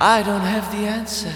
I don't have the answer.